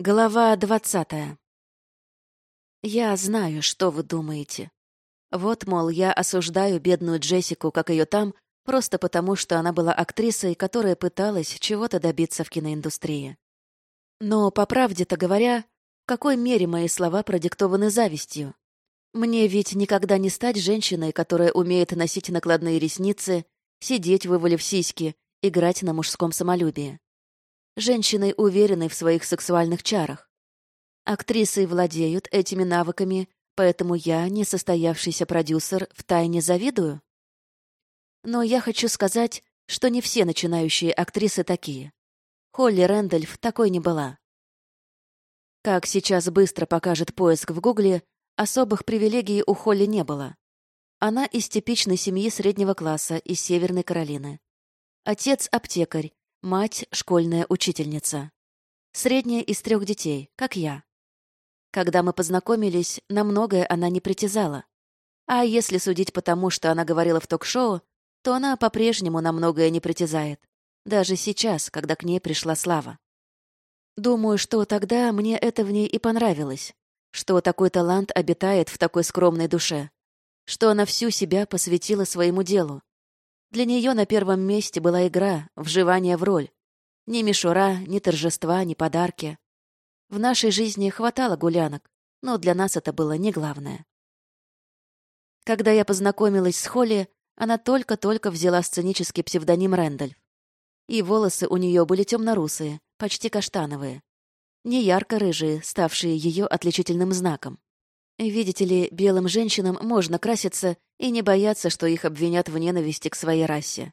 Глава двадцатая. Я знаю, что вы думаете. Вот, мол, я осуждаю бедную Джессику, как ее там, просто потому, что она была актрисой, которая пыталась чего-то добиться в киноиндустрии. Но, по правде-то говоря, в какой мере мои слова продиктованы завистью? Мне ведь никогда не стать женщиной, которая умеет носить накладные ресницы, сидеть, вывалив сиськи, играть на мужском самолюбии женщиной, уверенной в своих сексуальных чарах. Актрисы владеют этими навыками, поэтому я, несостоявшийся продюсер, втайне завидую. Но я хочу сказать, что не все начинающие актрисы такие. Холли Рэндольф такой не была. Как сейчас быстро покажет поиск в Гугле, особых привилегий у Холли не было. Она из типичной семьи среднего класса из Северной Каролины. Отец — аптекарь, Мать — школьная учительница. Средняя из трех детей, как я. Когда мы познакомились, на многое она не притязала. А если судить по тому, что она говорила в ток-шоу, то она по-прежнему на многое не притязает. Даже сейчас, когда к ней пришла слава. Думаю, что тогда мне это в ней и понравилось. Что такой талант обитает в такой скромной душе. Что она всю себя посвятила своему делу. Для нее на первом месте была игра, вживание в роль. Ни мишура, ни торжества, ни подарки. В нашей жизни хватало гулянок, но для нас это было не главное. Когда я познакомилась с Холли, она только-только взяла сценический псевдоним Рэндальф. И волосы у нее были темно-русые, почти каштановые. Не ярко-рыжие, ставшие ее отличительным знаком. Видите ли, белым женщинам можно краситься и не бояться, что их обвинят в ненависти к своей расе.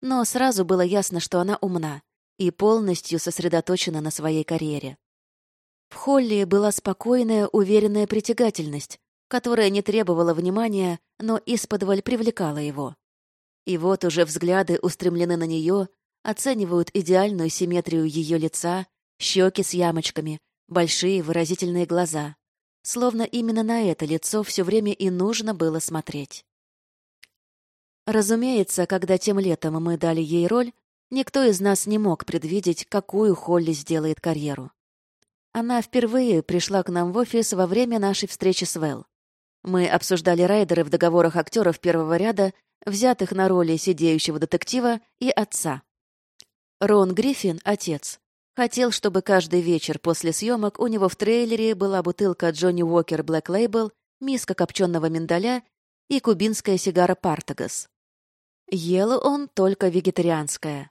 Но сразу было ясно, что она умна и полностью сосредоточена на своей карьере. В Холли была спокойная, уверенная притягательность, которая не требовала внимания, но исподволь привлекала его. И вот уже взгляды устремлены на нее, оценивают идеальную симметрию ее лица, щеки с ямочками, большие выразительные глаза. Словно именно на это лицо все время и нужно было смотреть. Разумеется, когда тем летом мы дали ей роль, никто из нас не мог предвидеть, какую Холли сделает карьеру. Она впервые пришла к нам в офис во время нашей встречи с Вэл. Мы обсуждали райдеры в договорах актеров первого ряда, взятых на роли сидеющего детектива и отца. Рон Гриффин — отец. Хотел, чтобы каждый вечер после съемок у него в трейлере была бутылка Джонни Уокер Black Label, миска копченого миндаля и кубинская сигара Партагас. Ел он только вегетарианское.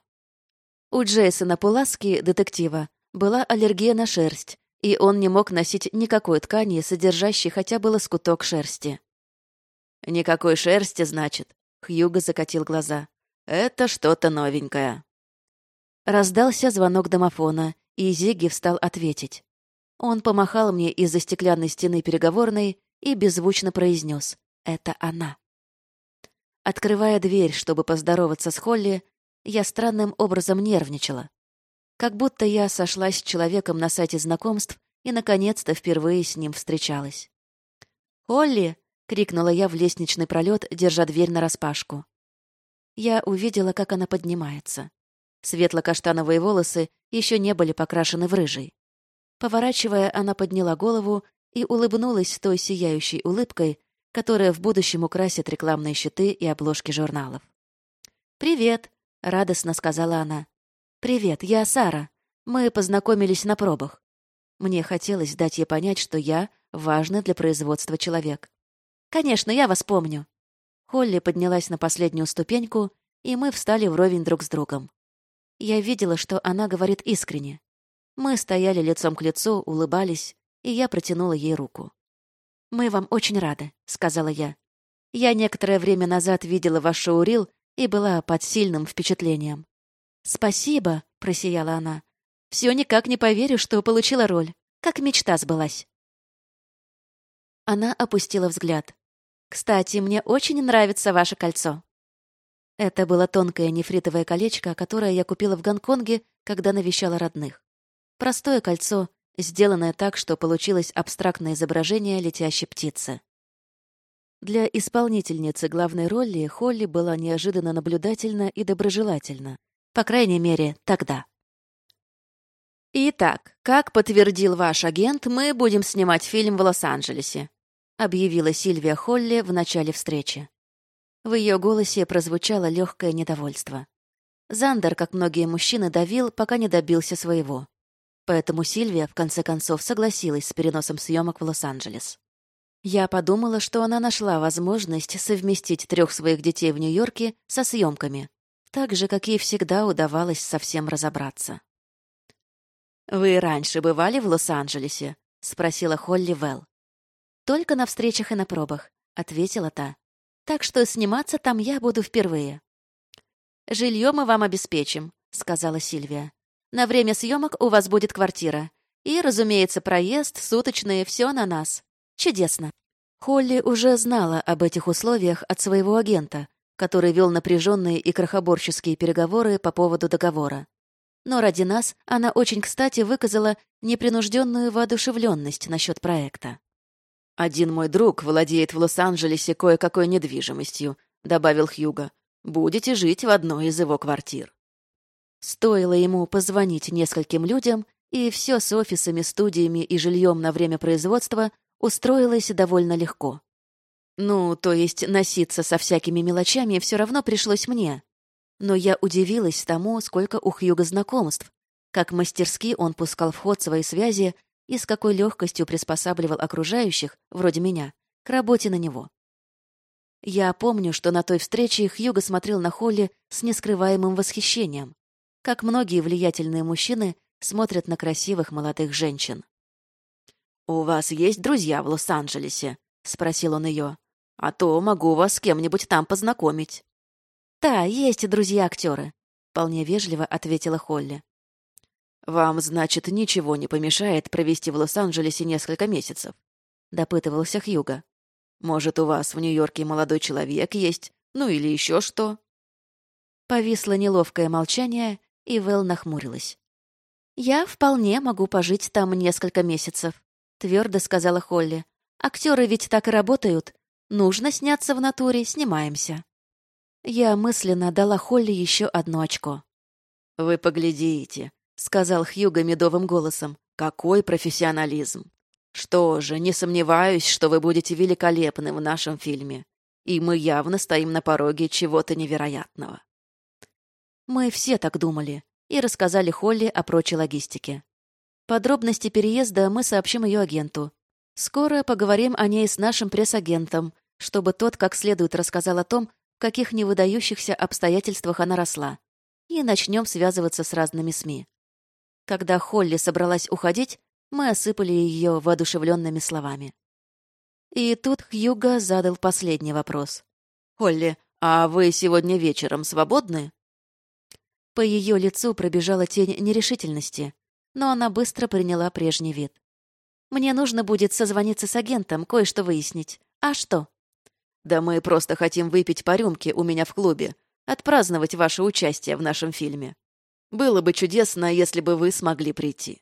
У Джейсона Пуласки, детектива, была аллергия на шерсть, и он не мог носить никакой ткани, содержащей хотя бы лоскуток шерсти. «Никакой шерсти, значит?» — Хьюго закатил глаза. «Это что-то новенькое». Раздался звонок домофона, и Зиги встал ответить. Он помахал мне из-за стеклянной стены переговорной и беззвучно произнес «Это она». Открывая дверь, чтобы поздороваться с Холли, я странным образом нервничала. Как будто я сошлась с человеком на сайте знакомств и, наконец-то, впервые с ним встречалась. «Холли!» — крикнула я в лестничный пролет, держа дверь нараспашку. Я увидела, как она поднимается. Светло-каштановые волосы еще не были покрашены в рыжий. Поворачивая, она подняла голову и улыбнулась той сияющей улыбкой, которая в будущем украсит рекламные щиты и обложки журналов. «Привет», — радостно сказала она. «Привет, я Сара. Мы познакомились на пробах. Мне хотелось дать ей понять, что я важный для производства человек. «Конечно, я вас помню». Холли поднялась на последнюю ступеньку, и мы встали вровень друг с другом. Я видела, что она говорит искренне. Мы стояли лицом к лицу, улыбались, и я протянула ей руку. «Мы вам очень рады», — сказала я. «Я некоторое время назад видела ваш шоурил и была под сильным впечатлением». «Спасибо», — просияла она. «Все никак не поверю, что получила роль. Как мечта сбылась». Она опустила взгляд. «Кстати, мне очень нравится ваше кольцо». Это было тонкое нефритовое колечко, которое я купила в Гонконге, когда навещала родных. Простое кольцо, сделанное так, что получилось абстрактное изображение летящей птицы. Для исполнительницы главной роли Холли была неожиданно наблюдательна и доброжелательна. По крайней мере, тогда. «Итак, как подтвердил ваш агент, мы будем снимать фильм в Лос-Анджелесе», объявила Сильвия Холли в начале встречи. В ее голосе прозвучало легкое недовольство. Зандер, как многие мужчины, давил, пока не добился своего. Поэтому Сильвия, в конце концов, согласилась с переносом съемок в Лос-Анджелес. Я подумала, что она нашла возможность совместить трех своих детей в Нью-Йорке со съемками, так же, как ей всегда удавалось совсем разобраться. «Вы раньше бывали в Лос-Анджелесе?» — спросила Холли Велл. «Только на встречах и на пробах», — ответила та. «Так что сниматься там я буду впервые». «Жилье мы вам обеспечим», — сказала Сильвия. «На время съемок у вас будет квартира. И, разумеется, проезд, суточные, все на нас. Чудесно». Холли уже знала об этих условиях от своего агента, который вел напряженные и крохоборческие переговоры по поводу договора но ради нас она очень кстати выказала непринужденную воодушевленность насчет проекта. «Один мой друг владеет в Лос-Анджелесе кое-какой недвижимостью», — добавил Хьюго. «Будете жить в одной из его квартир». Стоило ему позвонить нескольким людям, и все с офисами, студиями и жильем на время производства устроилось довольно легко. Ну, то есть носиться со всякими мелочами все равно пришлось мне но я удивилась тому, сколько у Хьюга знакомств, как мастерски он пускал в ход свои связи и с какой легкостью приспосабливал окружающих, вроде меня, к работе на него. Я помню, что на той встрече Хьюго смотрел на Холли с нескрываемым восхищением, как многие влиятельные мужчины смотрят на красивых молодых женщин. «У вас есть друзья в Лос-Анджелесе?» — спросил он ее. «А то могу вас с кем-нибудь там познакомить». «Да, есть друзья-актеры», — вполне вежливо ответила Холли. «Вам, значит, ничего не помешает провести в Лос-Анджелесе несколько месяцев?» — допытывался Хьюго. «Может, у вас в Нью-Йорке молодой человек есть? Ну или еще что?» Повисло неловкое молчание, и Вэл нахмурилась. «Я вполне могу пожить там несколько месяцев», — твердо сказала Холли. «Актеры ведь так и работают. Нужно сняться в натуре, снимаемся». Я мысленно дала Холли еще одно очко. «Вы поглядите», — сказал Хьюго медовым голосом. «Какой профессионализм! Что же, не сомневаюсь, что вы будете великолепны в нашем фильме. И мы явно стоим на пороге чего-то невероятного». Мы все так думали и рассказали Холли о прочей логистике. Подробности переезда мы сообщим ее агенту. Скоро поговорим о ней с нашим пресс-агентом, чтобы тот как следует рассказал о том, каких невыдающихся обстоятельствах она росла, и начнем связываться с разными СМИ. Когда Холли собралась уходить, мы осыпали ее воодушевленными словами. И тут Хьюга задал последний вопрос. «Холли, а вы сегодня вечером свободны?» По ее лицу пробежала тень нерешительности, но она быстро приняла прежний вид. «Мне нужно будет созвониться с агентом, кое-что выяснить. А что?» Да мы просто хотим выпить по рюмке у меня в клубе, отпраздновать ваше участие в нашем фильме. Было бы чудесно, если бы вы смогли прийти.